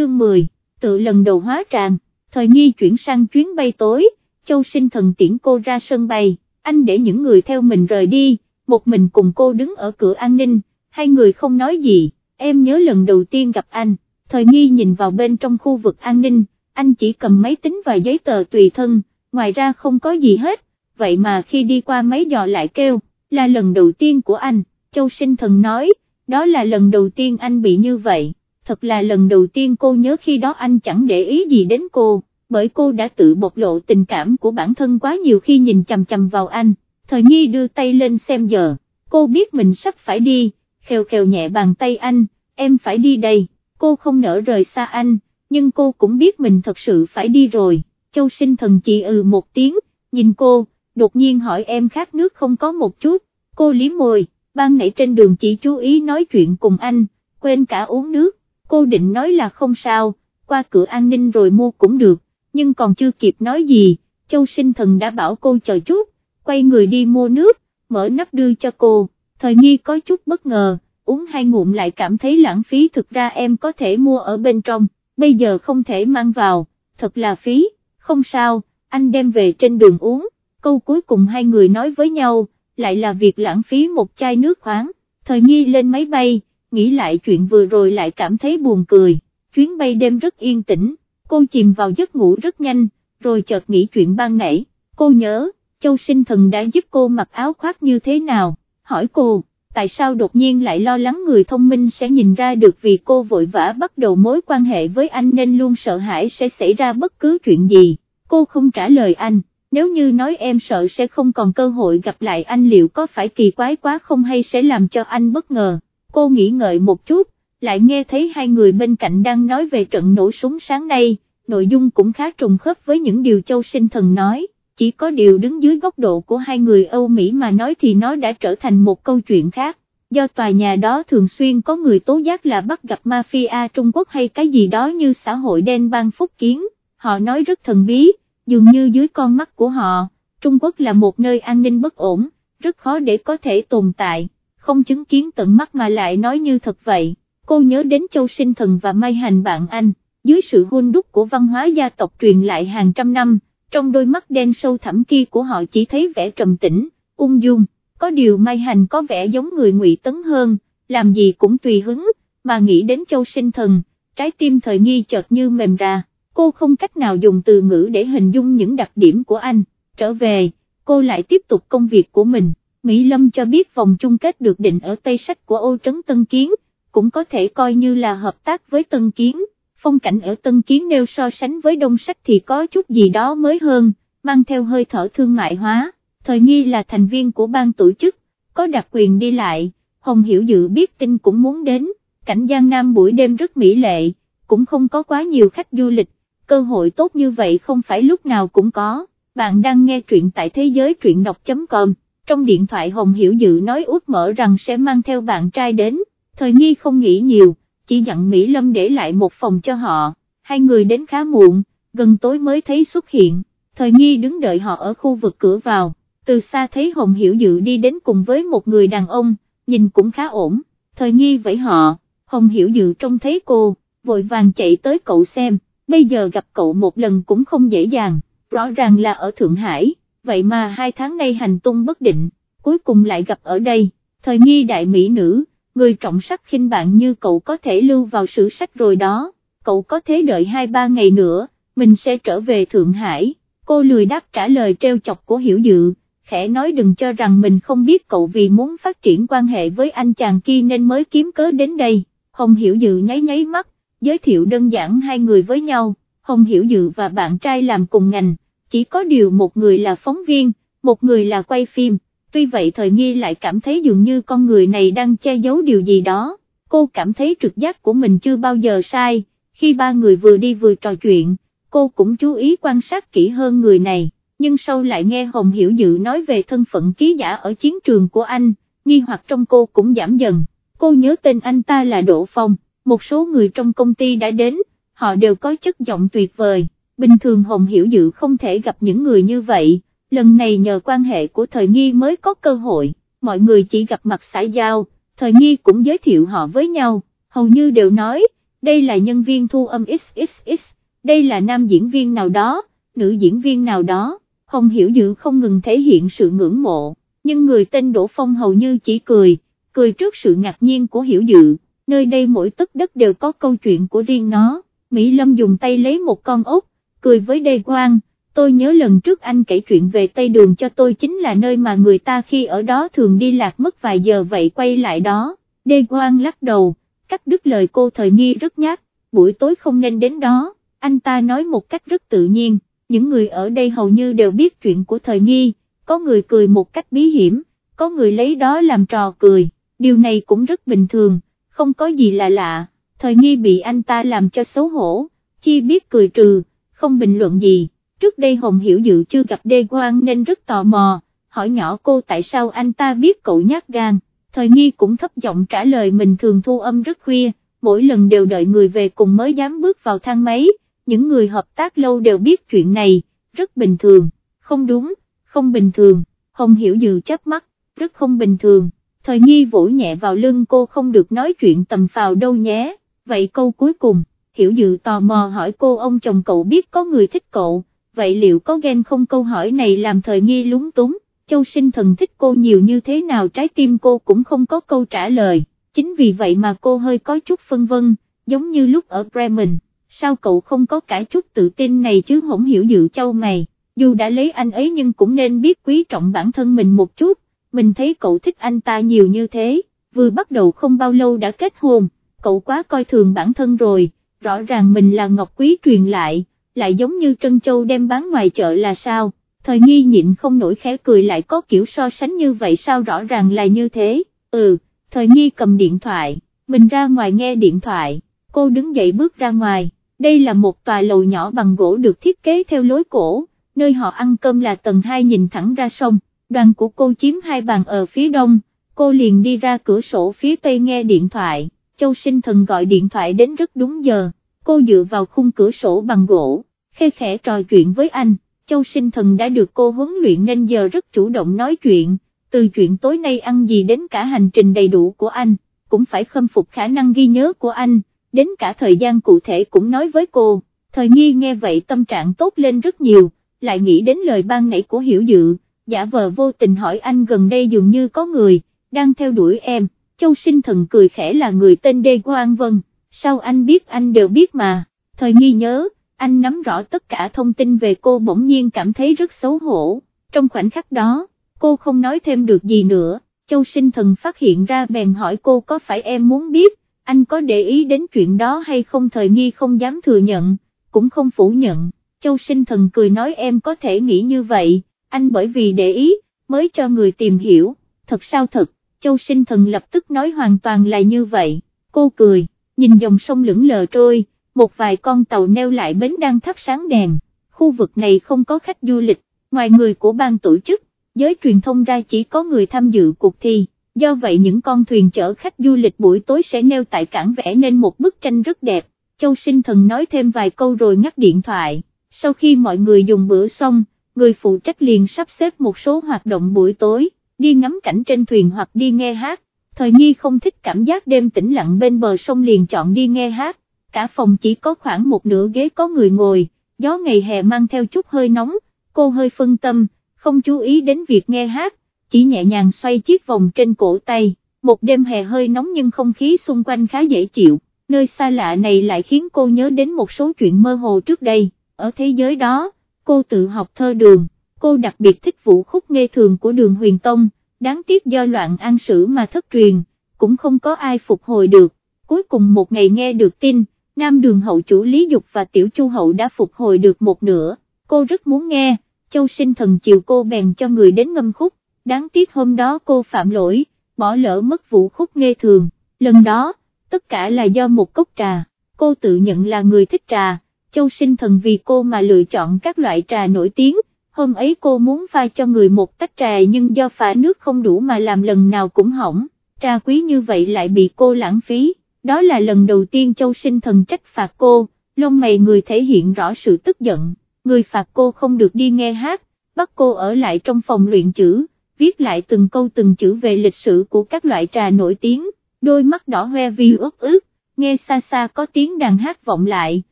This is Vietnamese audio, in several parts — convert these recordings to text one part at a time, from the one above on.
chương 10, tự lần đầu hóa tràng, thời nghi chuyển sang chuyến bay tối, châu sinh thần tiễn cô ra sân bay, anh để những người theo mình rời đi, một mình cùng cô đứng ở cửa an ninh, hai người không nói gì, em nhớ lần đầu tiên gặp anh, thời nghi nhìn vào bên trong khu vực an ninh, anh chỉ cầm máy tính và giấy tờ tùy thân, ngoài ra không có gì hết, vậy mà khi đi qua máy dò lại kêu, là lần đầu tiên của anh, châu sinh thần nói, đó là lần đầu tiên anh bị như vậy, thật là lần đầu tiên cô nhớ khi đó anh chẳng để ý gì đến cô, bởi cô đã tự bộc lộ tình cảm của bản thân quá nhiều khi nhìn chằm chằm vào anh, thời nghi đưa tay lên xem giờ, cô biết mình sắp phải đi, khều khều nhẹ bàn tay anh, em phải đi đây, cô không nỡ rời xa anh, nhưng cô cũng biết mình thật sự phải đi rồi, châu sinh thần chỉ ừ một tiếng, nhìn cô, đột nhiên hỏi em khát nước không có một chút, cô liếm môi, ban nãy trên đường chỉ chú ý nói chuyện cùng anh, quên cả uống nước, cô định nói là không sao, qua cửa an ninh rồi mua cũng được, nhưng còn chưa kịp nói gì, châu sinh thần đã bảo cô chờ chút, quay người đi mua nước, mở nắp đưa cho cô, thời nghi có chút bất ngờ, uống hai ngụm lại cảm thấy lãng phí thực ra em có thể mua ở bên trong, bây giờ không thể mang vào, thật là phí, không sao, anh đem về trên đường uống, câu cuối cùng hai người nói với nhau, lại là việc lãng phí một chai nước khoáng, thời nghi lên máy bay, nghĩ lại chuyện vừa rồi lại cảm thấy buồn cười, chuyến bay đêm rất yên tĩnh, cô chìm vào giấc ngủ rất nhanh, rồi chợt nghĩ chuyện ban nãy, cô nhớ, châu sinh thần đã giúp cô mặc áo khoác như thế nào, hỏi cô, tại sao đột nhiên lại lo lắng người thông minh sẽ nhìn ra được vì cô vội vã bắt đầu mối quan hệ với anh nên luôn sợ hãi sẽ xảy ra bất cứ chuyện gì, cô không trả lời anh, nếu như nói em sợ sẽ không còn cơ hội gặp lại anh liệu có phải kỳ quái quá không hay sẽ làm cho anh bất ngờ, cô nghĩ ngợi một chút, lại nghe thấy hai người bên cạnh đang nói về trận nổ súng sáng nay, nội dung cũng khá trùng khớp với những điều châu sinh thần nói, chỉ có điều đứng dưới góc độ của hai người Âu Mỹ mà nói thì nó đã trở thành một câu chuyện khác, do tòa nhà đó thường xuyên có người tố giác là bắt gặp mafia Trung Quốc hay cái gì đó như xã hội đen bang phúc kiến, họ nói rất thần bí, dường như dưới con mắt của họ, Trung Quốc là một nơi an ninh bất ổn, rất khó để có thể tồn tại, không chứng kiến tận mắt mà lại nói như thật vậy, cô nhớ đến Châu Sinh Thần và Mai Hành bạn anh, dưới sự hôn đúc của văn hóa gia tộc truyền lại hàng trăm năm, trong đôi mắt đen sâu thẳm kia của họ chỉ thấy vẻ trầm tĩnh, ung dung, có điều Mai Hành có vẻ giống người ngụy Tấn hơn, làm gì cũng tùy hứng, mà nghĩ đến Châu Sinh Thần, trái tim thời nghi chợt như mềm ra. Cô không cách nào dùng từ ngữ để hình dung những đặc điểm của anh, trở về, cô lại tiếp tục công việc của mình, Mỹ Lâm cho biết vòng chung kết được định ở Tây Sách của Âu Trấn Tân Kiến, cũng có thể coi như là hợp tác với Tân Kiến, phong cảnh ở Tân Kiến nếu so sánh với Đông Sách thì có chút gì đó mới hơn, mang theo hơi thở thương mại hóa, thời nghi là thành viên của ban tổ chức, có đặc quyền đi lại, Hồng Hiểu Dự biết tin cũng muốn đến, cảnh Giang Nam buổi đêm rất mỹ lệ, cũng không có quá nhiều khách du lịch, cơ hội tốt như vậy không phải lúc nào cũng có, bạn đang nghe truyện tại thế giới truyện đọc.com, trong điện thoại Hồng Hiểu Dự nói út mở rằng sẽ mang theo bạn trai đến, thời nghi không nghĩ nhiều, chỉ dặn Mỹ Lâm để lại một phòng cho họ, hai người đến khá muộn, gần tối mới thấy xuất hiện, thời nghi đứng đợi họ ở khu vực cửa vào, từ xa thấy Hồng Hiểu Dự đi đến cùng với một người đàn ông, nhìn cũng khá ổn, thời nghi vẫy họ, Hồng Hiểu Dự trông thấy cô, vội vàng chạy tới cậu xem. Bây giờ gặp cậu một lần cũng không dễ dàng, rõ ràng là ở Thượng Hải, vậy mà hai tháng nay hành tung bất định, cuối cùng lại gặp ở đây, thời nghi đại mỹ nữ, người trọng sắc khinh bạn như cậu có thể lưu vào sử sách rồi đó, cậu có thể đợi hai ba ngày nữa, mình sẽ trở về Thượng Hải, cô lười đáp trả lời treo chọc của Hiểu Dự, khẽ nói đừng cho rằng mình không biết cậu vì muốn phát triển quan hệ với anh chàng kia nên mới kiếm cớ đến đây, Hồng Hiểu Dự nháy nháy mắt, giới thiệu đơn giản hai người với nhau, Hồng Hiểu Dự và bạn trai làm cùng ngành, chỉ có điều một người là phóng viên, một người là quay phim, tuy vậy thời nghi lại cảm thấy dường như con người này đang che giấu điều gì đó, cô cảm thấy trực giác của mình chưa bao giờ sai, khi ba người vừa đi vừa trò chuyện, cô cũng chú ý quan sát kỹ hơn người này, nhưng sau lại nghe Hồng Hiểu Dự nói về thân phận ký giả ở chiến trường của anh, nghi hoặc trong cô cũng giảm dần, cô nhớ tên anh ta là Đỗ Phong một số người trong công ty đã đến, họ đều có chất giọng tuyệt vời, bình thường Hồng Hiểu Dự không thể gặp những người như vậy, lần này nhờ quan hệ của thời nghi mới có cơ hội, mọi người chỉ gặp mặt xã giao, thời nghi cũng giới thiệu họ với nhau, hầu như đều nói, đây là nhân viên thu âm XXX, đây là nam diễn viên nào đó, nữ diễn viên nào đó, Hồng Hiểu Dự không ngừng thể hiện sự ngưỡng mộ, nhưng người tên Đỗ Phong hầu như chỉ cười, cười trước sự ngạc nhiên của Hiểu Dự, nơi đây mỗi tấc đất đều có câu chuyện của riêng nó, Mỹ Lâm dùng tay lấy một con ốc, cười với Đê Quang, tôi nhớ lần trước anh kể chuyện về Tây Đường cho tôi chính là nơi mà người ta khi ở đó thường đi lạc mất vài giờ vậy quay lại đó, Đê Quang lắc đầu, cắt đứt lời cô thời nghi rất nhát, buổi tối không nên đến đó, anh ta nói một cách rất tự nhiên, những người ở đây hầu như đều biết chuyện của thời nghi, có người cười một cách bí hiểm, có người lấy đó làm trò cười, điều này cũng rất bình thường, không có gì là lạ, thời nghi bị anh ta làm cho xấu hổ, chi biết cười trừ, không bình luận gì, trước đây Hồng Hiểu Dự chưa gặp Đê Quang nên rất tò mò, hỏi nhỏ cô tại sao anh ta biết cậu nhát gan. Thời nghi cũng thấp giọng trả lời mình thường thu âm rất khuya, mỗi lần đều đợi người về cùng mới dám bước vào thang máy, những người hợp tác lâu đều biết chuyện này, rất bình thường, không đúng, không bình thường, Hồng Hiểu dự chớp mắt, rất không bình thường, thời nghi vỗ nhẹ vào lưng cô không được nói chuyện tầm phào đâu nhé, vậy câu cuối cùng, Hiểu dự tò mò hỏi cô ông chồng cậu biết có người thích cậu, vậy liệu có ghen không? Câu hỏi này làm thời nghi lúng túng. Châu sinh thần thích cô nhiều như thế nào trái tim cô cũng không có câu trả lời, chính vì vậy mà cô hơi có chút phân vân, giống như lúc ở Bremen, sao cậu không có cả chút tự tin này chứ? Không hiểu dự châu mày, dù đã lấy anh ấy nhưng cũng nên biết quý trọng bản thân mình một chút, mình thấy cậu thích anh ta nhiều như thế, vừa bắt đầu không bao lâu đã kết hôn, cậu quá coi thường bản thân rồi, rõ ràng mình là ngọc quý truyền lại, lại giống như Trân Châu đem bán ngoài chợ là sao? Thời nghi nhịn không nổi khẽ cười lại có kiểu so sánh như vậy sao rõ ràng là như thế, ừ, thời nghi cầm điện thoại, mình ra ngoài nghe điện thoại, cô đứng dậy bước ra ngoài, đây là một tòa lầu nhỏ bằng gỗ được thiết kế theo lối cổ, nơi họ ăn cơm là tầng 2 nhìn thẳng ra sông, đoàn của cô chiếm hai bàn ở phía đông, cô liền đi ra cửa sổ phía tây nghe điện thoại, châu sinh thần gọi điện thoại đến rất đúng giờ, cô dựa vào khung cửa sổ bằng gỗ, khe khẽ trò chuyện với anh. Châu sinh thần đã được cô huấn luyện nên giờ rất chủ động nói chuyện, từ chuyện tối nay ăn gì đến cả hành trình đầy đủ của anh, cũng phải khâm phục khả năng ghi nhớ của anh, đến cả thời gian cụ thể cũng nói với cô, thời nghi nghe vậy tâm trạng tốt lên rất nhiều, lại nghĩ đến lời ban nãy của hiểu dự, giả vờ vô tình hỏi anh gần đây dường như có người, đang theo đuổi em, châu sinh thần cười khẽ là người tên Đê Quang Vân, sao anh biết anh đều biết mà, thời nghi nhớ, anh nắm rõ tất cả thông tin về cô bỗng nhiên cảm thấy rất xấu hổ, trong khoảnh khắc đó, cô không nói thêm được gì nữa, châu sinh thần phát hiện ra bèn hỏi cô có phải em muốn biết, anh có để ý đến chuyện đó hay không? Thời nghi không dám thừa nhận, cũng không phủ nhận, châu sinh thần cười nói em có thể nghĩ như vậy, anh bởi vì để ý, mới cho người tìm hiểu, thật sao thật, châu sinh thần lập tức nói hoàn toàn là như vậy, cô cười, nhìn dòng sông lững lờ trôi, một vài con tàu neo lại bến đang thắp sáng đèn, khu vực này không có khách du lịch, ngoài người của ban tổ chức, giới truyền thông ra chỉ có người tham dự cuộc thi, do vậy những con thuyền chở khách du lịch buổi tối sẽ neo tại cảng vẽ nên một bức tranh rất đẹp, Châu Sinh Thần nói thêm vài câu rồi ngắt điện thoại, sau khi mọi người dùng bữa xong, người phụ trách liền sắp xếp một số hoạt động buổi tối, đi ngắm cảnh trên thuyền hoặc đi nghe hát, thời nghi không thích cảm giác đêm tĩnh lặng bên bờ sông liền chọn đi nghe hát, cả phòng chỉ có khoảng một nửa ghế có người ngồi, gió ngày hè mang theo chút hơi nóng, cô hơi phân tâm, không chú ý đến việc nghe hát, chỉ nhẹ nhàng xoay chiếc vòng trên cổ tay, một đêm hè hơi nóng nhưng không khí xung quanh khá dễ chịu, nơi xa lạ này lại khiến cô nhớ đến một số chuyện mơ hồ trước đây, ở thế giới đó, cô tự học thơ đường, cô đặc biệt thích vũ khúc nghe thường của đường huyền tông, đáng tiếc do loạn an sử mà thất truyền, cũng không có ai phục hồi được, cuối cùng một ngày nghe được tin, Nam đường hậu chủ Lý Dục và Tiểu Chu hậu đã phục hồi được một nửa, cô rất muốn nghe, châu sinh thần chiều cô bèn cho người đến ngâm khúc, đáng tiếc hôm đó cô phạm lỗi, bỏ lỡ mất vũ khúc nghe thường, lần đó, tất cả là do một cốc trà, cô tự nhận là người thích trà, châu sinh thần vì cô mà lựa chọn các loại trà nổi tiếng, hôm ấy cô muốn pha cho người một tách trà nhưng do pha nước không đủ mà làm lần nào cũng hỏng, trà quý như vậy lại bị cô lãng phí. Đó là lần đầu tiên châu sinh thần trách phạt cô, lông mày người thể hiện rõ sự tức giận, người phạt cô không được đi nghe hát, bắt cô ở lại trong phòng luyện chữ, viết lại từng câu từng chữ về lịch sử của các loại trà nổi tiếng, đôi mắt đỏ hoe vì ướt ướt, nghe xa xa có tiếng đàn hát vọng lại,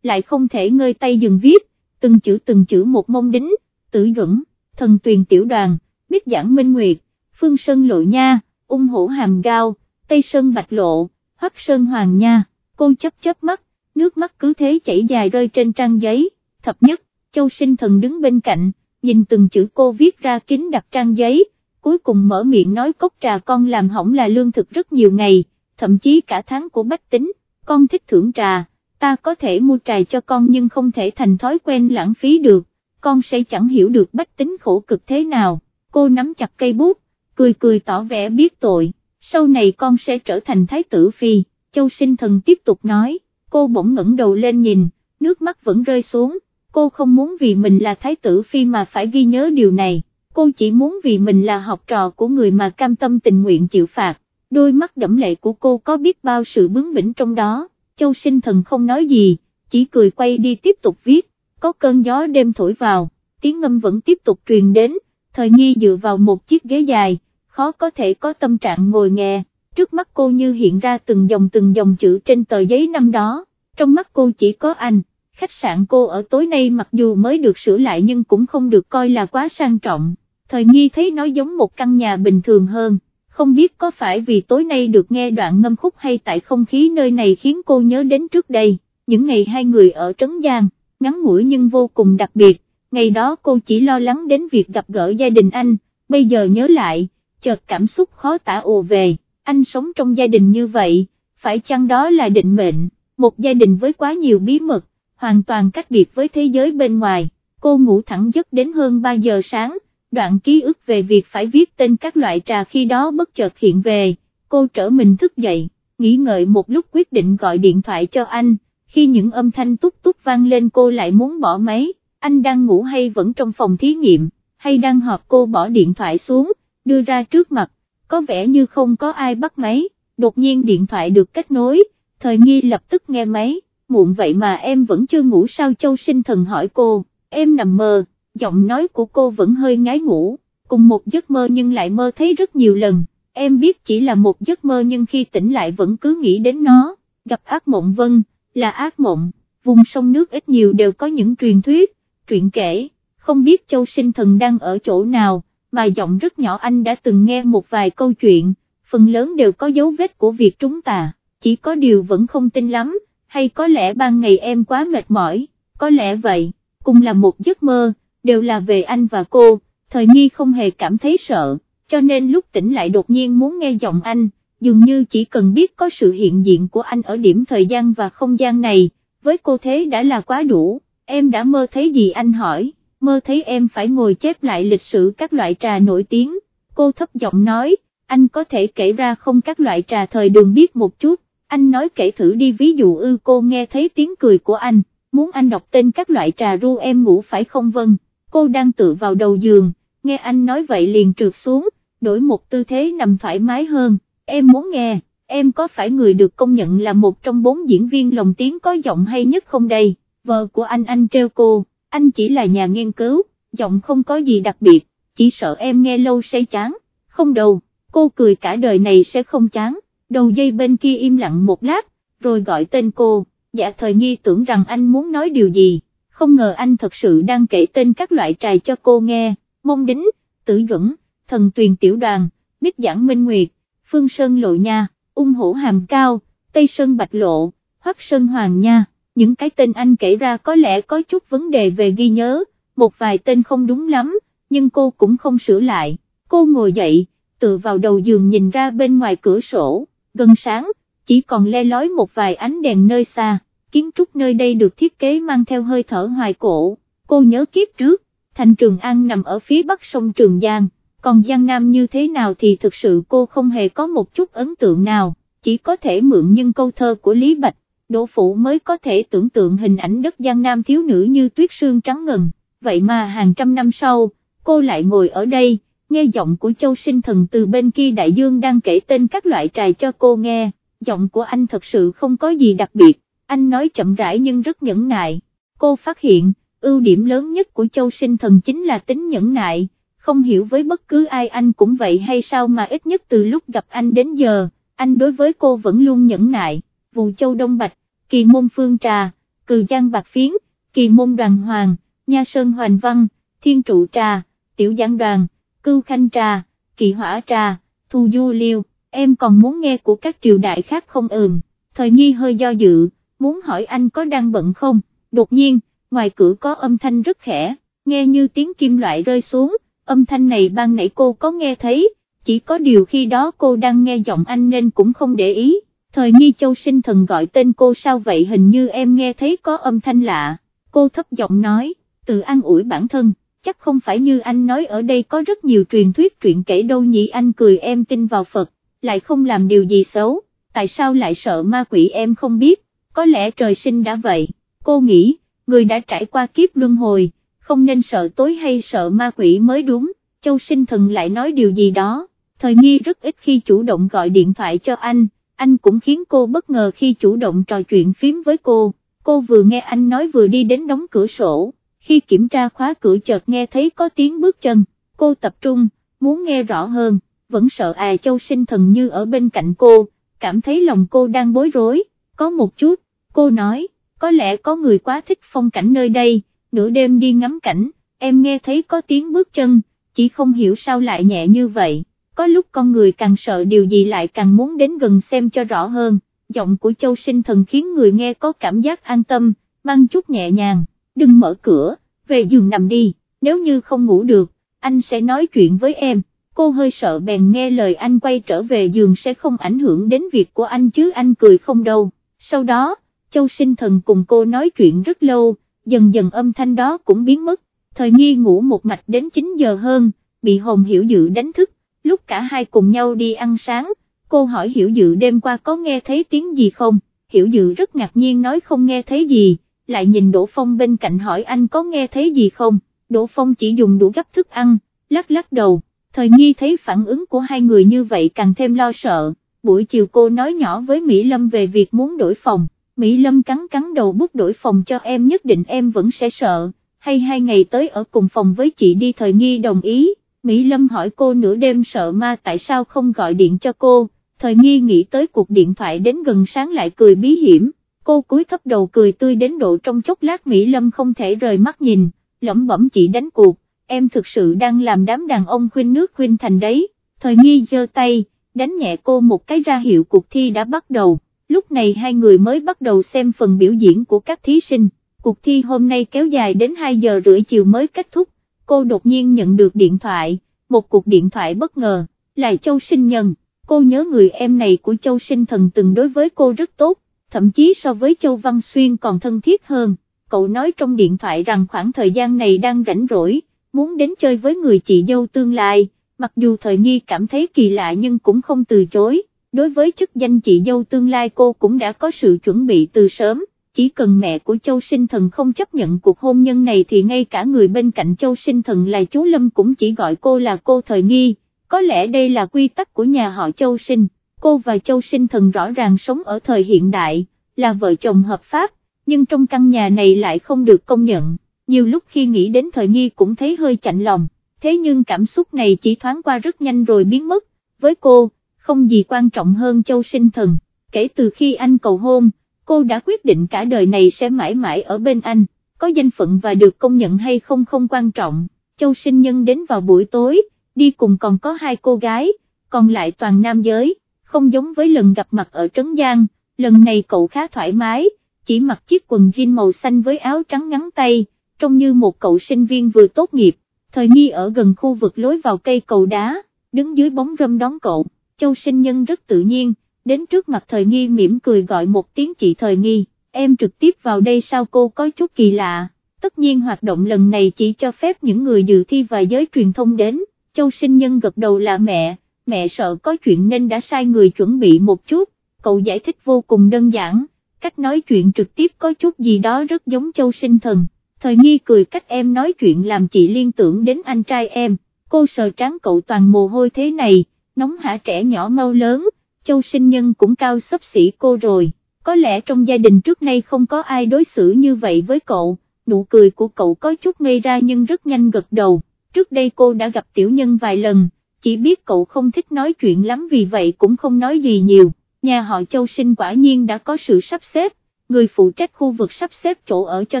lại không thể ngơi tay dừng viết, từng chữ từng chữ một mông đính, tử duẩn, thần tuyền tiểu đoàn, biết giảng minh nguyệt, phương sơn lộ nha, ung hổ hàm gao, tây sơn bạch lộ, hoắc sơn hoàng nha, cô chấp chấp mắt, nước mắt cứ thế chảy dài rơi trên trang giấy, thập nhất, châu sinh thần đứng bên cạnh, nhìn từng chữ cô viết ra kín đặt trang giấy, cuối cùng mở miệng nói cốc trà con làm hỏng là lương thực rất nhiều ngày, thậm chí cả tháng của bách tính, con thích thưởng trà, ta có thể mua trà cho con nhưng không thể thành thói quen lãng phí được, con sẽ chẳng hiểu được bách tính khổ cực thế nào, cô nắm chặt cây bút, cười cười tỏ vẻ biết tội, sau này con sẽ trở thành thái tử phi, châu sinh thần tiếp tục nói, cô bỗng ngẩng đầu lên nhìn, nước mắt vẫn rơi xuống, cô không muốn vì mình là thái tử phi mà phải ghi nhớ điều này, cô chỉ muốn vì mình là học trò của người mà cam tâm tình nguyện chịu phạt, đôi mắt đẫm lệ của cô có biết bao sự bướng bỉnh trong đó, châu sinh thần không nói gì, chỉ cười quay đi tiếp tục viết, có cơn gió đêm thổi vào, tiếng ngâm vẫn tiếp tục truyền đến, thời nghi dựa vào một chiếc ghế dài, khó có thể có tâm trạng ngồi nghe, trước mắt cô như hiện ra từng dòng từng dòng chữ trên tờ giấy năm đó, trong mắt cô chỉ có anh, khách sạn cô ở tối nay mặc dù mới được sửa lại nhưng cũng không được coi là quá sang trọng, thời nghi thấy nó giống một căn nhà bình thường hơn, không biết có phải vì tối nay được nghe đoạn ngâm khúc hay tại không khí nơi này khiến cô nhớ đến trước đây, những ngày hai người ở Trấn Giang, ngắn ngủi nhưng vô cùng đặc biệt, ngày đó cô chỉ lo lắng đến việc gặp gỡ gia đình anh, bây giờ nhớ lại, chợt cảm xúc khó tả ồ về, anh sống trong gia đình như vậy, phải chăng đó là định mệnh, một gia đình với quá nhiều bí mật, hoàn toàn cách biệt với thế giới bên ngoài, cô ngủ thẳng giấc đến hơn 3 giờ sáng, đoạn ký ức về việc phải viết tên các loại trà khi đó bất chợt hiện về, cô trở mình thức dậy, nghĩ ngợi một lúc quyết định gọi điện thoại cho anh, khi những âm thanh túc túc vang lên cô lại muốn bỏ máy, anh đang ngủ hay vẫn trong phòng thí nghiệm, hay đang họp cô bỏ điện thoại xuống, đưa ra trước mặt, có vẻ như không có ai bắt máy, đột nhiên điện thoại được kết nối, thời nghi lập tức nghe máy, muộn vậy mà em vẫn chưa ngủ sao? Châu sinh thần hỏi cô, em nằm mơ, giọng nói của cô vẫn hơi ngái ngủ, cùng một giấc mơ nhưng lại mơ thấy rất nhiều lần, em biết chỉ là một giấc mơ nhưng khi tỉnh lại vẫn cứ nghĩ đến nó, gặp ác mộng vân, là ác mộng, vùng sông nước ít nhiều đều có những truyền thuyết, truyện kể, không biết châu sinh thần đang ở chỗ nào mà giọng rất nhỏ anh đã từng nghe một vài câu chuyện, phần lớn đều có dấu vết của việc trúng tà, chỉ có điều vẫn không tin lắm, hay có lẽ ban ngày em quá mệt mỏi, có lẽ vậy, cùng là một giấc mơ, đều là về anh và cô, thời nghi không hề cảm thấy sợ, cho nên lúc tỉnh lại đột nhiên muốn nghe giọng anh, dường như chỉ cần biết có sự hiện diện của anh ở điểm thời gian và không gian này, với cô thế đã là quá đủ, em đã mơ thấy gì anh hỏi mơ thấy em phải ngồi chép lại lịch sử các loại trà nổi tiếng, cô thấp giọng nói, anh có thể kể ra không các loại trà thời đường biết một chút, anh nói kể thử đi ví dụ ư cô nghe thấy tiếng cười của anh, muốn anh đọc tên các loại trà ru em ngủ phải không vâng, cô đang tự vào đầu giường, nghe anh nói vậy liền trượt xuống, đổi một tư thế nằm thoải mái hơn, em muốn nghe, em có phải người được công nhận là một trong bốn diễn viên lồng tiếng có giọng hay nhất không đây, vợ của anh anh treo cô anh chỉ là nhà nghiên cứu, giọng không có gì đặc biệt, chỉ sợ em nghe lâu sẽ chán, không đâu, cô cười cả đời này sẽ không chán, đầu dây bên kia im lặng một lát, rồi gọi tên cô, dạ thời nghi tưởng rằng anh muốn nói điều gì, không ngờ anh thật sự đang kể tên các loại trài cho cô nghe, mông đính, tử duẩn, thần tuyền tiểu đoàn, bích giảng minh nguyệt, phương sơn lộ nha, ung hổ hàm cao, tây sơn bạch lộ, hoắc sơn hoàng nha. Những cái tên anh kể ra có lẽ có chút vấn đề về ghi nhớ, một vài tên không đúng lắm, nhưng cô cũng không sửa lại, cô ngồi dậy, tự vào đầu giường nhìn ra bên ngoài cửa sổ, gần sáng, chỉ còn le lói một vài ánh đèn nơi xa, kiến trúc nơi đây được thiết kế mang theo hơi thở hoài cổ, cô nhớ kiếp trước, thành Trường An nằm ở phía bắc sông Trường Giang, còn Giang Nam như thế nào thì thực sự cô không hề có một chút ấn tượng nào, chỉ có thể mượn những câu thơ của Lý Bạch. Đỗ Phụ mới có thể tưởng tượng hình ảnh đất Giang Nam thiếu nữ như tuyết sương trắng ngần, vậy mà hàng trăm năm sau, cô lại ngồi ở đây, nghe giọng của Châu Sinh Thần từ bên kia đại dương đang kể tên các loại trài cho cô nghe, giọng của anh thật sự không có gì đặc biệt, anh nói chậm rãi nhưng rất nhẫn nại, cô phát hiện, ưu điểm lớn nhất của Châu Sinh Thần chính là tính nhẫn nại, không hiểu với bất cứ ai anh cũng vậy hay sao mà ít nhất từ lúc gặp anh đến giờ, anh đối với cô vẫn luôn nhẫn nại vụ châu Đông Bạch, kỳ môn phương trà, cừ giang bạc phiến, kỳ môn đoàn hoàng, nha sơn hoành văn, thiên trụ trà, tiểu giang đoàn, cưu khanh trà, kỳ hỏa trà, thu du liêu, em còn muốn nghe của các triều đại khác không ừm, thời nghi hơi do dự, muốn hỏi anh có đang bận không, đột nhiên, ngoài cửa có âm thanh rất khẽ, nghe như tiếng kim loại rơi xuống, âm thanh này ban nãy cô có nghe thấy, chỉ có điều khi đó cô đang nghe giọng anh nên cũng không để ý, thời nghi châu sinh thần gọi tên cô sao vậy hình như em nghe thấy có âm thanh lạ, cô thấp giọng nói, tự an ủi bản thân, chắc không phải như anh nói ở đây có rất nhiều truyền thuyết truyện kể đâu nhỉ anh cười em tin vào Phật, lại không làm điều gì xấu, tại sao lại sợ ma quỷ em không biết, có lẽ trời sinh đã vậy, cô nghĩ, người đã trải qua kiếp luân hồi, không nên sợ tối hay sợ ma quỷ mới đúng, châu sinh thần lại nói điều gì đó, thời nghi rất ít khi chủ động gọi điện thoại cho anh, anh cũng khiến cô bất ngờ khi chủ động trò chuyện phím với cô, cô vừa nghe anh nói vừa đi đến đóng cửa sổ, khi kiểm tra khóa cửa chợt nghe thấy có tiếng bước chân, cô tập trung, muốn nghe rõ hơn, vẫn sợ à châu sinh thần như ở bên cạnh cô, cảm thấy lòng cô đang bối rối, có một chút, cô nói, có lẽ có người quá thích phong cảnh nơi đây, nửa đêm đi ngắm cảnh, em nghe thấy có tiếng bước chân, chỉ không hiểu sao lại nhẹ như vậy, có lúc con người càng sợ điều gì lại càng muốn đến gần xem cho rõ hơn, giọng của châu sinh thần khiến người nghe có cảm giác an tâm, mang chút nhẹ nhàng, đừng mở cửa, về giường nằm đi, nếu như không ngủ được, anh sẽ nói chuyện với em, cô hơi sợ bèn nghe lời anh quay trở về giường sẽ không ảnh hưởng đến việc của anh chứ anh cười không đâu, sau đó, châu sinh thần cùng cô nói chuyện rất lâu, dần dần âm thanh đó cũng biến mất, thời nghi ngủ một mạch đến 9 giờ hơn, bị Hồng Hiểu Dự đánh thức, lúc cả hai cùng nhau đi ăn sáng, cô hỏi Hiểu Dự đêm qua có nghe thấy tiếng gì không, Hiểu Dự rất ngạc nhiên nói không nghe thấy gì, lại nhìn Đỗ Phong bên cạnh hỏi anh có nghe thấy gì không, Đỗ Phong chỉ dùng đũa gấp thức ăn, lắc lắc đầu, thời nghi thấy phản ứng của hai người như vậy càng thêm lo sợ, buổi chiều cô nói nhỏ với Mỹ Lâm về việc muốn đổi phòng. Mỹ Lâm cắn cắn đầu bút đổi phòng cho em nhất định em vẫn sẽ sợ, hay hai ngày tới ở cùng phòng với chị đi thời nghi đồng ý, Mỹ Lâm hỏi cô nửa đêm sợ ma tại sao không gọi điện cho cô, thời nghi nghĩ tới cuộc điện thoại đến gần sáng lại cười bí hiểm, cô cúi thấp đầu cười tươi đến độ trong chốc lát Mỹ Lâm không thể rời mắt nhìn, lẩm bẩm chị đánh cuộc, em thực sự đang làm đám đàn ông khuyên nước khuyên thành đấy, thời nghi giơ tay, đánh nhẹ cô một cái ra hiệu cuộc thi đã bắt đầu lúc này hai người mới bắt đầu xem phần biểu diễn của các thí sinh, cuộc thi hôm nay kéo dài đến 2 giờ rưỡi chiều mới kết thúc, cô đột nhiên nhận được điện thoại, một cuộc điện thoại bất ngờ, là Châu Sinh Nhân, cô nhớ người em này của Châu Sinh Thần từng đối với cô rất tốt, thậm chí so với Châu Văn Xuyên còn thân thiết hơn, cậu nói trong điện thoại rằng khoảng thời gian này đang rảnh rỗi, muốn đến chơi với người chị dâu tương lai, mặc dù thời nghi cảm thấy kỳ lạ nhưng cũng không từ chối đối với chức danh chị dâu tương lai cô cũng đã có sự chuẩn bị từ sớm, chỉ cần mẹ của Châu Sinh Thần không chấp nhận cuộc hôn nhân này thì ngay cả người bên cạnh Châu Sinh Thần là chú Lâm cũng chỉ gọi cô là cô thời nghi, có lẽ đây là quy tắc của nhà họ Châu Sinh, cô và Châu Sinh Thần rõ ràng sống ở thời hiện đại, là vợ chồng hợp pháp, nhưng trong căn nhà này lại không được công nhận, nhiều lúc khi nghĩ đến thời nghi cũng thấy hơi chạnh lòng, thế nhưng cảm xúc này chỉ thoáng qua rất nhanh rồi biến mất, với cô, không gì quan trọng hơn châu sinh thần, kể từ khi anh cầu hôn, cô đã quyết định cả đời này sẽ mãi mãi ở bên anh, có danh phận và được công nhận hay không không quan trọng, châu sinh nhân đến vào buổi tối, đi cùng còn có hai cô gái, còn lại toàn nam giới, không giống với lần gặp mặt ở Trấn Giang, lần này cậu khá thoải mái, chỉ mặc chiếc quần jean màu xanh với áo trắng ngắn tay, trông như một cậu sinh viên vừa tốt nghiệp, thời nghi ở gần khu vực lối vào cây cầu đá, đứng dưới bóng râm đón cậu. Châu sinh nhân rất tự nhiên, đến trước mặt thời nghi mỉm cười gọi một tiếng chị thời nghi, em trực tiếp vào đây sao cô có chút kỳ lạ, tất nhiên hoạt động lần này chỉ cho phép những người dự thi và giới truyền thông đến, Châu sinh nhân gật đầu là mẹ, mẹ sợ có chuyện nên đã sai người chuẩn bị một chút, cậu giải thích vô cùng đơn giản, cách nói chuyện trực tiếp có chút gì đó rất giống Châu sinh thần, thời nghi cười cách em nói chuyện làm chị liên tưởng đến anh trai em, cô sờ trán cậu toàn mồ hôi thế này nóng hả trẻ nhỏ mau lớn, châu sinh nhân cũng cao sấp xỉ cô rồi, có lẽ trong gia đình trước nay không có ai đối xử như vậy với cậu, nụ cười của cậu có chút ngây ra nhưng rất nhanh gật đầu, trước đây cô đã gặp tiểu nhân vài lần, chỉ biết cậu không thích nói chuyện lắm vì vậy cũng không nói gì nhiều, nhà họ Châu Sinh quả nhiên đã có sự sắp xếp, người phụ trách khu vực sắp xếp chỗ ở cho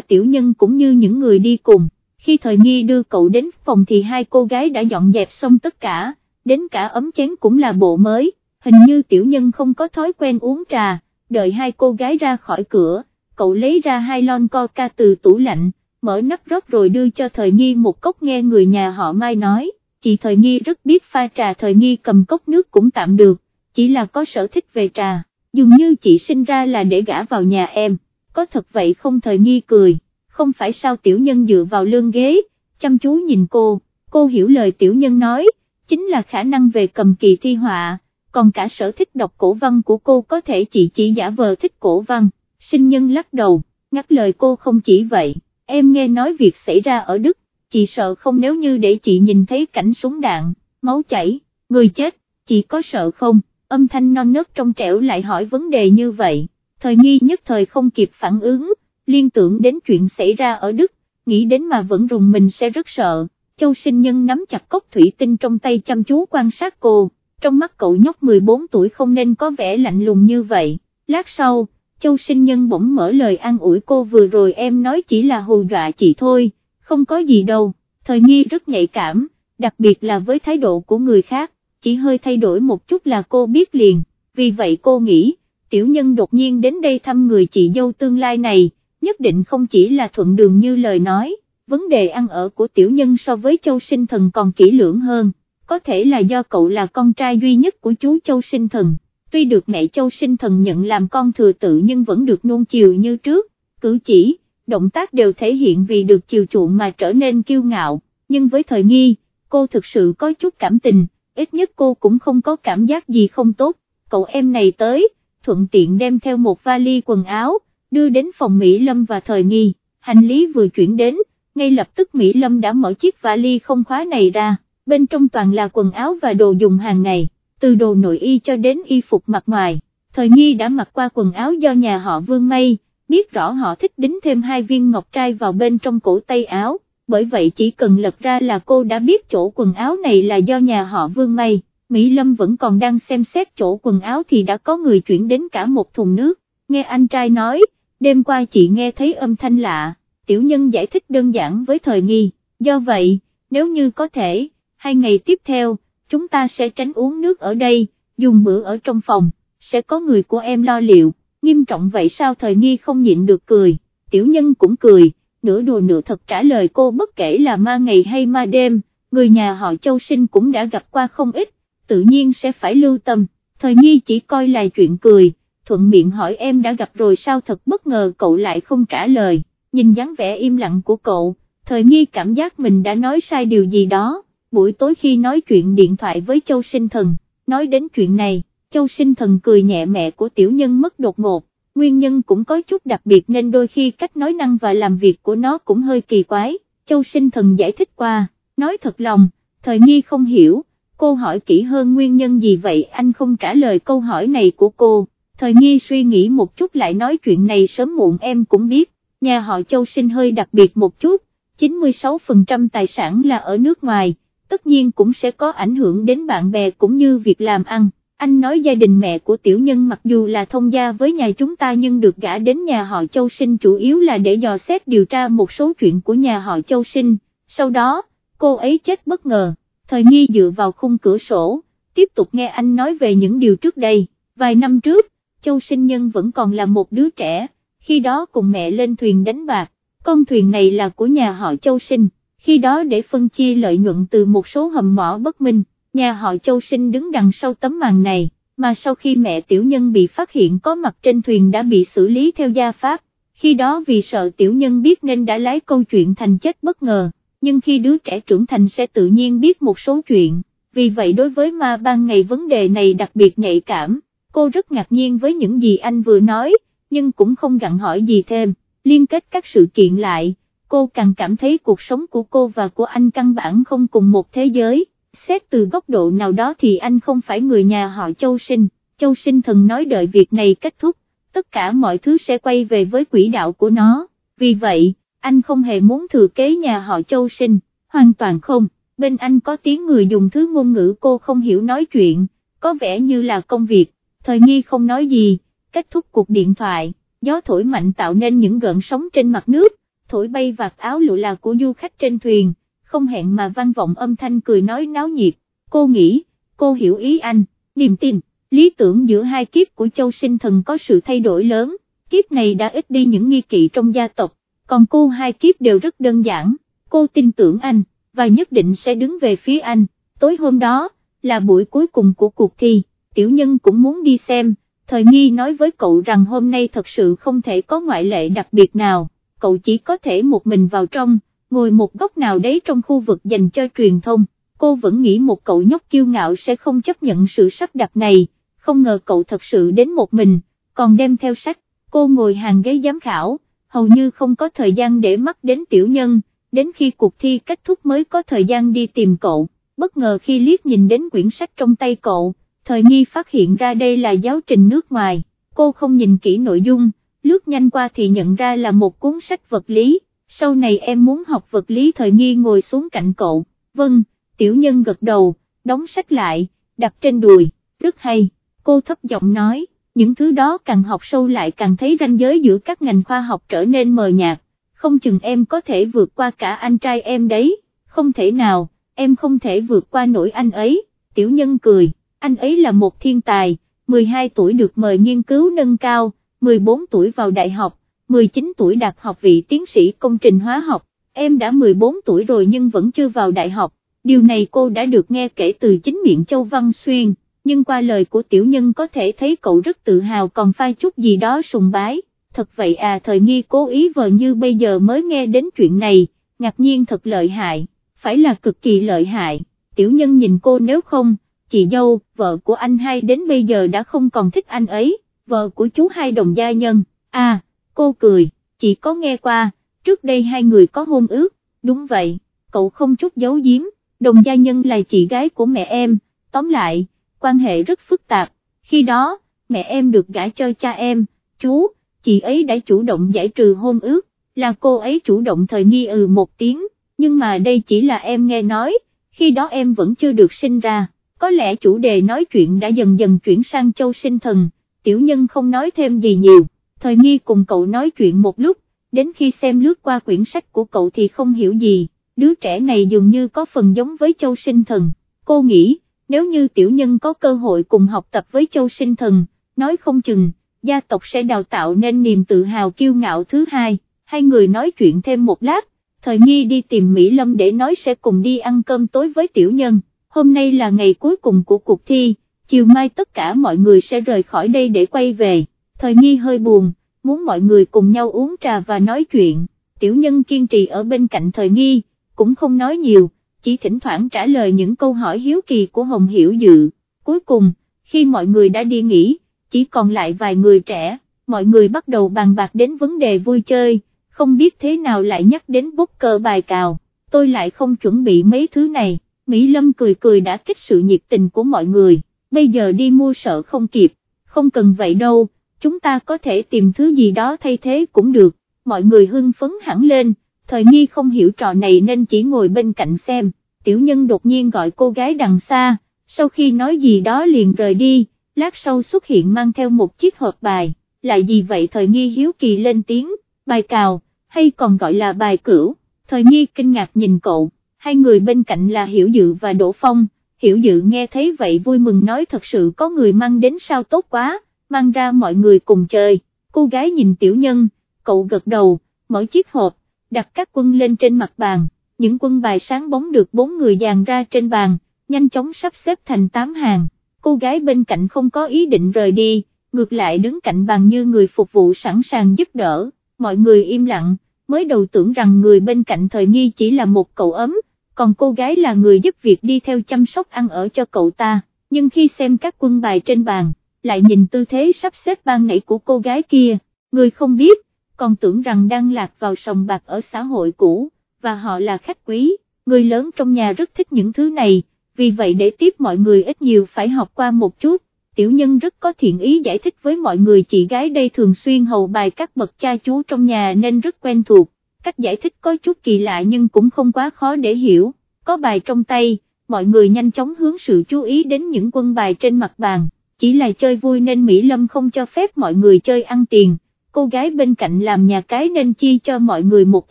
tiểu nhân cũng như những người đi cùng. Khi thời nghi đưa cậu đến phòng thì hai cô gái đã dọn dẹp xong tất cả, đến cả ấm chén cũng là bộ mới, hình như tiểu nhân không có thói quen uống trà, đợi hai cô gái ra khỏi cửa, cậu lấy ra hai lon coca từ tủ lạnh, mở nắp rót rồi đưa cho thời nghi một cốc nghe người nhà họ Mai nói, chị thời nghi rất biết pha trà thời nghi cầm cốc nước cũng tạm được, chỉ là có sở thích về trà, dường như chị sinh ra là để gả vào nhà em, có thật vậy không thời nghi cười, không phải sao tiểu nhân dựa vào lương ghế, chăm chú nhìn cô, cô hiểu lời tiểu nhân nói, chính là khả năng về cầm kỳ thi họa, còn cả sở thích đọc cổ văn của cô có thể chị chỉ giả vờ thích cổ văn, sinh nhân lắc đầu, ngắt lời cô không chỉ vậy, em nghe nói việc xảy ra ở Đức, chị sợ không nếu như để chị nhìn thấy cảnh súng đạn, máu chảy, người chết, chị có sợ không? âm thanh non nớt trong trẻo lại hỏi vấn đề như vậy, thời nghi nhất thời không kịp phản ứng, liên tưởng đến chuyện xảy ra ở Đức, nghĩ đến mà vẫn rùng mình sẽ rất sợ, châu sinh nhân nắm chặt cốc thủy tinh trong tay chăm chú quan sát cô, trong mắt cậu nhóc 14 tuổi không nên có vẻ lạnh lùng như vậy, lát sau, châu sinh nhân bỗng mở lời an ủi cô vừa rồi em nói chỉ là hù dọa chị thôi, không có gì đâu, thời nghi rất nhạy cảm, đặc biệt là với thái độ của người khác chỉ hơi thay đổi một chút là cô biết liền, vì vậy cô nghĩ, tiểu nhân đột nhiên đến đây thăm người chị dâu tương lai này, nhất định không chỉ là thuận đường như lời nói, vấn đề ăn ở của tiểu nhân so với châu sinh thần còn kỹ lưỡng hơn, có thể là do cậu là con trai duy nhất của chú châu sinh thần, tuy được mẹ châu sinh thần nhận làm con thừa tự nhưng vẫn được nuông chiều như trước, cử chỉ, động tác đều thể hiện vì được chiều chuộng mà trở nên kiêu ngạo, nhưng với thời nghi, cô thực sự có chút cảm tình, ít nhất cô cũng không có cảm giác gì không tốt, cậu em này tới, thuận tiện đem theo một vali quần áo, đưa đến phòng Mỹ Lâm và thời nghi, hành lý vừa chuyển đến, ngay lập tức Mỹ Lâm đã mở chiếc vali không khóa này ra, bên trong toàn là quần áo và đồ dùng hàng ngày, từ đồ nội y cho đến y phục mặt ngoài, thời nghi đã mặc qua quần áo do nhà họ Vương Mây, biết rõ họ thích đính thêm hai viên ngọc trai vào bên trong cổ tay áo bởi vậy chỉ cần lật ra là cô đã biết chỗ quần áo này là do nhà họ Vương May, Mỹ Lâm vẫn còn đang xem xét chỗ quần áo thì đã có người chuyển đến cả một thùng nước, nghe anh trai nói, đêm qua chị nghe thấy âm thanh lạ, tiểu nhân giải thích đơn giản với thời nghi, do vậy, nếu như có thể, hai ngày tiếp theo, chúng ta sẽ tránh uống nước ở đây, dùng bữa ở trong phòng, sẽ có người của em lo liệu, nghiêm trọng vậy sao thời nghi không nhịn được cười, tiểu nhân cũng cười nửa đùa nửa thật trả lời cô bất kể là ma ngày hay ma đêm, người nhà họ châu sinh cũng đã gặp qua không ít, tự nhiên sẽ phải lưu tâm, thời nghi chỉ coi là chuyện cười, thuận miệng hỏi em đã gặp rồi sao thật bất ngờ cậu lại không trả lời, nhìn dáng vẻ im lặng của cậu, thời nghi cảm giác mình đã nói sai điều gì đó, buổi tối khi nói chuyện điện thoại với châu sinh thần, nói đến chuyện này, châu sinh thần cười nhẹ mẹ của tiểu nhân mất đột ngột, nguyên nhân cũng có chút đặc biệt nên đôi khi cách nói năng và làm việc của nó cũng hơi kỳ quái, châu sinh thần giải thích qua, nói thật lòng, thời nghi không hiểu, cô hỏi kỹ hơn nguyên nhân gì vậy anh không trả lời câu hỏi này của cô, thời nghi suy nghĩ một chút lại nói chuyện này sớm muộn em cũng biết, nhà họ châu sinh hơi đặc biệt một chút, 96% tài sản là ở nước ngoài, tất nhiên cũng sẽ có ảnh hưởng đến bạn bè cũng như việc làm ăn. Anh nói gia đình mẹ của tiểu nhân mặc dù là thông gia với nhà chúng ta nhưng được gả đến nhà họ Châu Sinh chủ yếu là để dò xét điều tra một số chuyện của nhà họ Châu Sinh, sau đó, cô ấy chết bất ngờ, thời nghi dựa vào khung cửa sổ, tiếp tục nghe anh nói về những điều trước đây, vài năm trước, Châu Sinh Nhân vẫn còn là một đứa trẻ, khi đó cùng mẹ lên thuyền đánh bạc, con thuyền này là của nhà họ Châu Sinh, khi đó để phân chia lợi nhuận từ một số hầm mỏ bất minh nhà họ Châu Sinh đứng đằng sau tấm màn này, mà sau khi mẹ tiểu nhân bị phát hiện có mặt trên thuyền đã bị xử lý theo gia pháp, khi đó vì sợ tiểu nhân biết nên đã lấy câu chuyện thành chết bất ngờ, nhưng khi đứa trẻ trưởng thành sẽ tự nhiên biết một số chuyện, vì vậy đối với ma ban ngày vấn đề này đặc biệt nhạy cảm, cô rất ngạc nhiên với những gì anh vừa nói, nhưng cũng không gặn hỏi gì thêm, liên kết các sự kiện lại, cô càng cảm thấy cuộc sống của cô và của anh căn bản không cùng một thế giới. Xét từ góc độ nào đó thì anh không phải người nhà họ Châu Sinh, Châu Sinh thần nói đợi việc này kết thúc, tất cả mọi thứ sẽ quay về với quỹ đạo của nó, vì vậy, anh không hề muốn thừa kế nhà họ Châu Sinh, hoàn toàn không, bên anh có tiếng người dùng thứ ngôn ngữ cô không hiểu nói chuyện, có vẻ như là công việc, thời nghi không nói gì, kết thúc cuộc điện thoại, gió thổi mạnh tạo nên những gợn sóng trên mặt nước, thổi bay vạt áo lụa là của du khách trên thuyền, không hẹn mà vang vọng âm thanh cười nói náo nhiệt, cô nghĩ, cô hiểu ý anh, niềm tin, lý tưởng giữa hai kiếp của châu sinh thần có sự thay đổi lớn, kiếp này đã ít đi những nghi kỵ trong gia tộc, còn cô hai kiếp đều rất đơn giản, cô tin tưởng anh, và nhất định sẽ đứng về phía anh, tối hôm đó, là buổi cuối cùng của cuộc thi, tiểu nhân cũng muốn đi xem, thời nghi nói với cậu rằng hôm nay thật sự không thể có ngoại lệ đặc biệt nào, cậu chỉ có thể một mình vào trong, ngồi một góc nào đấy trong khu vực dành cho truyền thông, cô vẫn nghĩ một cậu nhóc kiêu ngạo sẽ không chấp nhận sự sắp đặt này, không ngờ cậu thật sự đến một mình, còn đem theo sách, cô ngồi hàng ghế giám khảo, hầu như không có thời gian để mắt đến tiểu nhân, đến khi cuộc thi kết thúc mới có thời gian đi tìm cậu, bất ngờ khi liếc nhìn đến quyển sách trong tay cậu, thời nghi phát hiện ra đây là giáo trình nước ngoài, cô không nhìn kỹ nội dung, lướt nhanh qua thì nhận ra là một cuốn sách vật lý, sau này em muốn học vật lý thời nghi ngồi xuống cạnh cậu, vâng, tiểu nhân gật đầu, đóng sách lại, đặt trên đùi, rất hay, cô thấp giọng nói, những thứ đó càng học sâu lại càng thấy ranh giới giữa các ngành khoa học trở nên mờ nhạt, không chừng em có thể vượt qua cả anh trai em đấy, không thể nào, em không thể vượt qua nổi anh ấy, tiểu nhân cười, anh ấy là một thiên tài, 12 tuổi được mời nghiên cứu nâng cao, 14 tuổi vào đại học, 19 tuổi đạt học vị tiến sĩ công trình hóa học, em đã 14 tuổi rồi nhưng vẫn chưa vào đại học, điều này cô đã được nghe kể từ chính miệng Châu Văn Xuyên, nhưng qua lời của tiểu nhân có thể thấy cậu rất tự hào còn pha chút gì đó sùng bái, thật vậy à thời nghi cố ý vờ như bây giờ mới nghe đến chuyện này, ngạc nhiên thật lợi hại, phải là cực kỳ lợi hại, tiểu nhân nhìn cô nếu không, chị dâu, vợ của anh hai đến bây giờ đã không còn thích anh ấy, vợ của chú hai đồng gia nhân, à, cô cười, chị có nghe qua, trước đây hai người có hôn ước, đúng vậy, cậu không chút giấu giếm, đồng gia nhân là chị gái của mẹ em, tóm lại, quan hệ rất phức tạp, khi đó, mẹ em được gả cho cha em, chú, chị ấy đã chủ động giải trừ hôn ước, là cô ấy chủ động thời nghi ừ một tiếng, nhưng mà đây chỉ là em nghe nói, khi đó em vẫn chưa được sinh ra, có lẽ chủ đề nói chuyện đã dần dần chuyển sang châu sinh thần, tiểu nhân không nói thêm gì nhiều, thời nghi cùng cậu nói chuyện một lúc, đến khi xem lướt qua quyển sách của cậu thì không hiểu gì, đứa trẻ này dường như có phần giống với châu sinh thần, cô nghĩ, nếu như tiểu nhân có cơ hội cùng học tập với châu sinh thần, nói không chừng, gia tộc sẽ đào tạo nên niềm tự hào kiêu ngạo thứ hai, hai người nói chuyện thêm một lát, thời nghi đi tìm Mỹ Lâm để nói sẽ cùng đi ăn cơm tối với tiểu nhân, hôm nay là ngày cuối cùng của cuộc thi, chiều mai tất cả mọi người sẽ rời khỏi đây để quay về, thời nghi hơi buồn, muốn mọi người cùng nhau uống trà và nói chuyện, tiểu nhân kiên trì ở bên cạnh thời nghi, cũng không nói nhiều, chỉ thỉnh thoảng trả lời những câu hỏi hiếu kỳ của Hồng Hiểu Dự, cuối cùng, khi mọi người đã đi nghỉ, chỉ còn lại vài người trẻ, mọi người bắt đầu bàn bạc đến vấn đề vui chơi, không biết thế nào lại nhắc đến bút cờ bài cào, tôi lại không chuẩn bị mấy thứ này, Mỹ Lâm cười cười đã kích sự nhiệt tình của mọi người, bây giờ đi mua sợ không kịp, không cần vậy đâu, chúng ta có thể tìm thứ gì đó thay thế cũng được, mọi người hưng phấn hẳn lên, thời nghi không hiểu trò này nên chỉ ngồi bên cạnh xem, tiểu nhân đột nhiên gọi cô gái đằng xa, sau khi nói gì đó liền rời đi, lát sau xuất hiện mang theo một chiếc hộp bài, là gì vậy thời nghi hiếu kỳ lên tiếng, bài cào, hay còn gọi là bài cửu, thời nghi kinh ngạc nhìn cậu, hai người bên cạnh là Hiểu Dự và Đỗ Phong, Hiểu Dự nghe thấy vậy vui mừng nói thật sự có người mang đến sao tốt quá, mang ra mọi người cùng chơi, cô gái nhìn tiểu nhân, cậu gật đầu, mở chiếc hộp, đặt các quân lên trên mặt bàn, những quân bài sáng bóng được bốn người dàn ra trên bàn, nhanh chóng sắp xếp thành tám hàng, cô gái bên cạnh không có ý định rời đi, ngược lại đứng cạnh bàn như người phục vụ sẵn sàng giúp đỡ, mọi người im lặng, mới đầu tưởng rằng người bên cạnh thời nghi chỉ là một cậu ấm, còn cô gái là người giúp việc đi theo chăm sóc ăn ở cho cậu ta, nhưng khi xem các quân bài trên bàn, lại nhìn tư thế sắp xếp ban nãy của cô gái kia, người không biết, còn tưởng rằng đang lạc vào sòng bạc ở xã hội cũ, và họ là khách quý, người lớn trong nhà rất thích những thứ này, vì vậy để tiếp mọi người ít nhiều phải học qua một chút, tiểu nhân rất có thiện ý giải thích với mọi người chị gái đây thường xuyên hầu bài các bậc cha chú trong nhà nên rất quen thuộc, cách giải thích có chút kỳ lạ nhưng cũng không quá khó để hiểu, có bài trong tay, mọi người nhanh chóng hướng sự chú ý đến những quân bài trên mặt bàn. Chỉ là chơi vui nên Mỹ Lâm không cho phép mọi người chơi ăn tiền, cô gái bên cạnh làm nhà cái nên chi cho mọi người một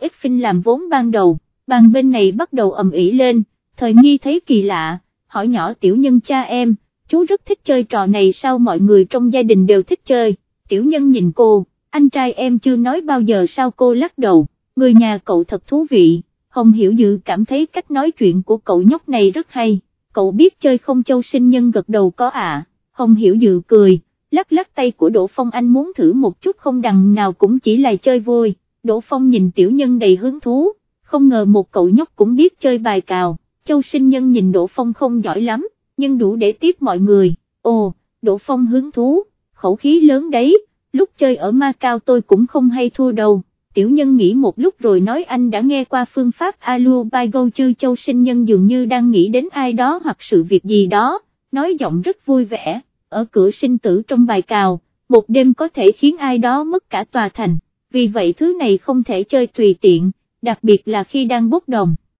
ít phinh làm vốn ban đầu, bàn bên này bắt đầu ầm ĩ lên, thời nghi thấy kỳ lạ, hỏi nhỏ tiểu nhân cha em, chú rất thích chơi trò này sao mọi người trong gia đình đều thích chơi, tiểu nhân nhìn cô, anh trai em chưa nói bao giờ sao? Cô lắc đầu, người nhà cậu thật thú vị, Hồng Hiểu Dự cảm thấy cách nói chuyện của cậu nhóc này rất hay, cậu biết chơi không châu sinh nhân gật đầu có à, Hồng Hiểu Dự cười, lắc lắc tay của Đỗ Phong anh muốn thử một chút không đằng nào cũng chỉ là chơi vui, Đỗ Phong nhìn tiểu nhân đầy hứng thú, không ngờ một cậu nhóc cũng biết chơi bài cào, châu sinh nhân nhìn Đỗ Phong không giỏi lắm, nhưng đủ để tiếp mọi người, ồ, Đỗ Phong hứng thú, khẩu khí lớn đấy, lúc chơi ở Ma Cao tôi cũng không hay thua đâu. Tiểu nhân nghĩ một lúc rồi nói anh đã nghe qua phương pháp Alu Bai Gâu chư châu sinh nhân dường như đang nghĩ đến ai đó hoặc sự việc gì đó, nói giọng rất vui vẻ, ở cửa sinh tử trong bài cào, một đêm có thể khiến ai đó mất cả tòa thành, vì vậy thứ này không thể chơi tùy tiện, đặc biệt là khi đang bốc đồng.